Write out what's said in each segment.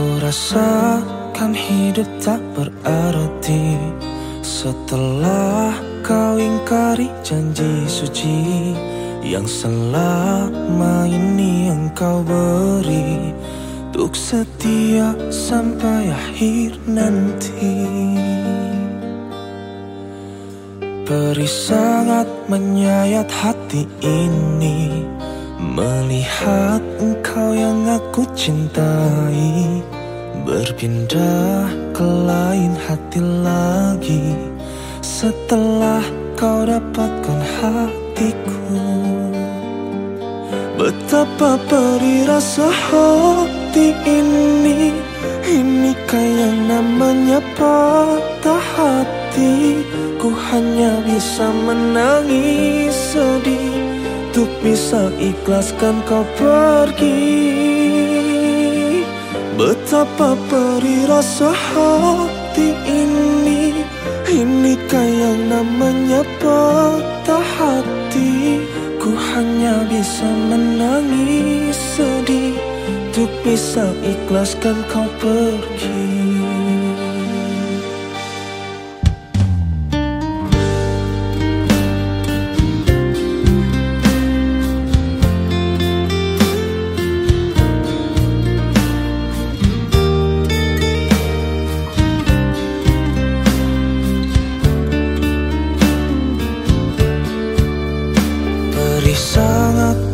Ku rasakan hidup tak berarti Setelah kau ingkari janji suci Yang selama ini engkau beri Untuk setia sampai akhir nanti Peri sangat menyayat hati ini Melihat engkau yang aku cintai Berpindah ke lain hati lagi. Setelah kau dapatkan hatiku Betapa perih rasa hati ini. Inikah yang namanya patah hati? Ku hanya bisa menangis sedih. Untuk bisa ikhlaskan kau pergi Betapa perih rasa hati ini. Inikah yang namanya patah hati? Ku hanya bisa menangis sedih. Untuk bisa ikhlaskan kau pergi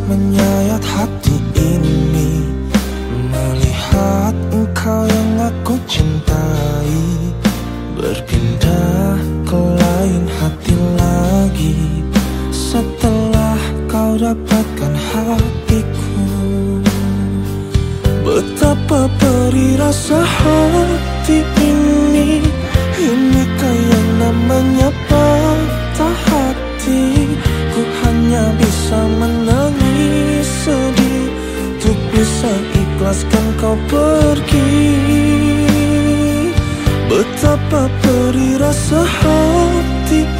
menyayat hati ini Melihat engkau yang aku cintai. Berpindah ke lain hati lagi Setelah kau dapatkan hatiku. Betapa perih rasa hati ini Inikah yang namanya patah hati. Ku hanya bisa sedih Untuk bisa ikhlaskan kau pergi. Betapa perih rasa hati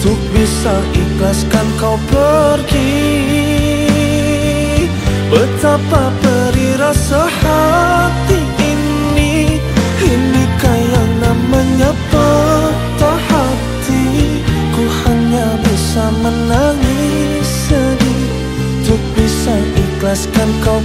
Untuk bisa ikhlaskan kau pergi. Betapa perih rasa hati ini. Inikah yang namanya patah hati? Ku hanya bisa menangis sedih. Untuk bisa ikhlaskan kau